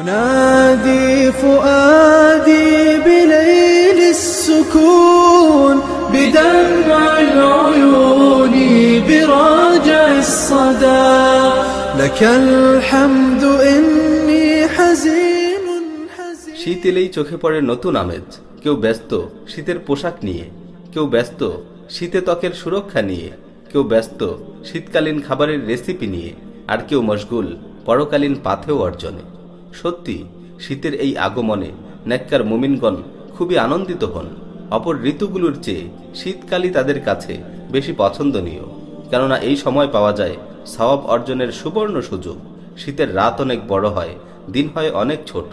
ينادي فؤادي بليل السكون بدمع العيون براجع الصدى لك الحمد إني حزين حزين শীত এলেই চোখে পড়ে নতুন আমেজ কেউ ব্যস্ত শীতের পোশাক নিয়ে কেউ ব্যস্ত শীতে ত্বকের সুরক্ষা নিয়ে কেউ ব্যস্ত শীতকালীন খাবারের রেসিপি নিয়ে আর কেউ মশগুল পরকালীন পাথেও অর্জনে সত্যি, শীতের এই আগমনে নেককার মুমিনগণ খুবই আনন্দিত হন। অপর ঋতুগুলোর চেয়ে শীতকালই তাদের কাছে বেশি পছন্দনীয়। কেননা এই সময় পাওয়া যায় সওয়াব অর্জনের সুবর্ণ সুযোগ। শীতের রাত অনেক বড় হয়, দিন হয় অনেক ছোট।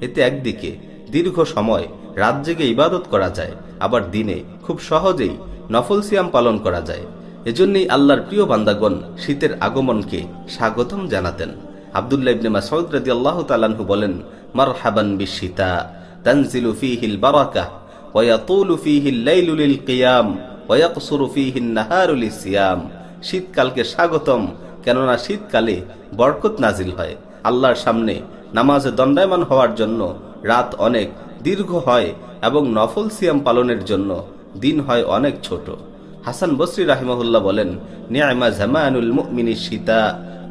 এতে একদিকে দীর্ঘ সময় রাত জেগে ইবাদত করা যায়, আবার দিনে খুব সহজেই নফল সিয়াম পালন করা যায়। এজন্যই আল্লাহর প্রিয় বান্দাগণ শীতের আগমনকে স্বাগতম জানাতেন। আবদুল্লাহ ইবনে মাসউদ রাদিয়াল্লাহু তাআলাহু বলেন, মারহাবান বিশীতা, তানজিলু ফীহিল বারাকাহ ওয়া ইয়াতুলু ফীহিল লাইলু লিল কিয়াম, ওয়া ইয়াকসুরু ফীহিন নাহারু লিসিয়াম শীতকালকে স্বাগতম, কেননা শীতকালে বরকত নাজিল হয়। আল্লাহর সামনে নামাজে দণ্ডায়মান হওয়ার জন্য রাত অনেক দীর্ঘ হয় এবং নফল সিয়াম পালনের জন্য দিন হয় অনেক ছোট। হাসান বসরি রাহিমহুল্লাহ বলেন, নিয়ামা জামানুল মুমিনি সীতা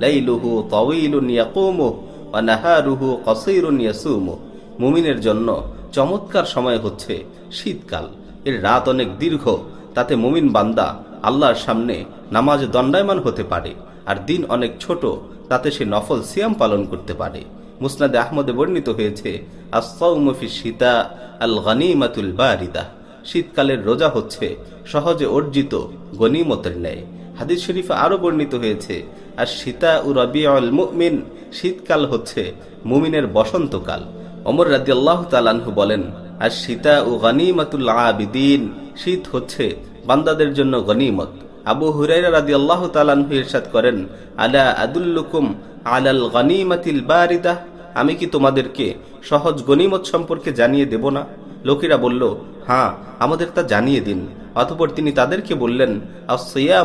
লাইলুহু তাওয়িলুন ইয়াকুমু ওয়া নাহারুহু কসীরুন ইয়াসুমু। মুমিনের জন্য চমৎকার সময় হচ্ছে শীতকাল। এর রাত অনেক দীর্ঘ, তাতে মুমিন বান্দা আল্লাহর সামনে নামাজ দণ্ডায়মান হতে পারে, আর দিন অনেক ছোট, তাতে সে নফল সিয়াম পালন করতে পারে। মুসনাদে আহমদে বর্ণিত হয়েছে আসৌমফি সীতা আল গনিমাতুল বারিদা। শীতকালের রোজা হচ্ছে সহজে অর্জিত গনিমতের ন্যায়। হাদিস শরীফে আরও বর্ণিত হয়েছে, আর সীতা উ রবি মুমিন, শীতকাল হচ্ছে মুমিনের বসন্তকাল। অমর রাজি আল্লাহ তালানহু বলেন, আর সীতা ও গনিমাতুল শীত হচ্ছে বান্দাদের জন্য গনিমত। আবু হুরাইরা রাদি আল্লাহ তালানহু ইরশাদ করেন, আলা আদুল্লুকুম আলাল গনিমাতিল বারিদা? আমি কি তোমাদেরকে সহজ গনিমত সম্পর্কে জানিয়ে দেব না? লোকেরা বলল হ্যাঁ আমাদের তা জানিয়ে দিন। অতপর তিনি তাদেরকে বললেন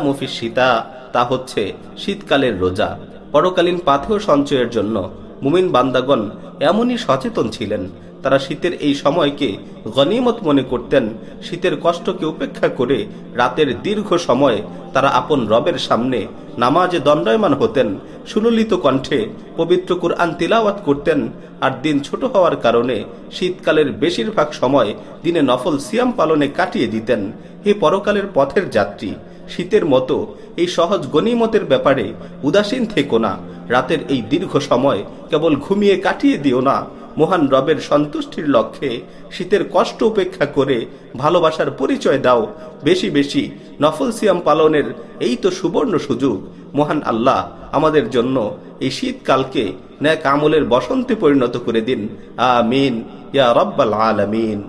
মুফি সীতা তা হচ্ছে শীতকালের রোজা। পরকালীন পাথেয় সঞ্চয়ের জন্য মুমিন বান্দাগণ এমনই সচেতন ছিলেন তারা শীতের এই সময়কে গনিমত মনে করতেন, শীতের কষ্টকে উপেক্ষা করে রাতের দীর্ঘ সময় তারা আপন রবের সামনে নামাজে দণ্ডায়মান হতেন, সুললিত কণ্ঠে পবিত্র কুরআন তিলাওয়াত করতেন আর দিন ছোট হওয়ার কারণে শীতকালের বেশিরভাগ সময় দিনে নফল সিয়াম পালনে কাটিয়ে দিতেন। হে পরকালের পথের যাত্রী, শীতের মতো এই সহজ গনিমতের ব্যাপারে উদাসীন থেকো না, রাতের এই দীর্ঘ সময় কেবল ঘুমিয়ে কাটিয়ে দিও না মহান রবের সন্তুষ্টির লক্ষ্যে শীতের কষ্ট উপেক্ষা করে ভালোবাসার পরিচয় দাও। বেশি বেশি নফল সিয়াম পালনের এই তো সুবর্ণ সুযোগ। মহান আল্লাহ, আমাদের জন্য এই শীতকালকে ন্যাক আমলের বসন্তে পরিণত করে দিন। আমিন। ইয়া রব্বাল আলামিন।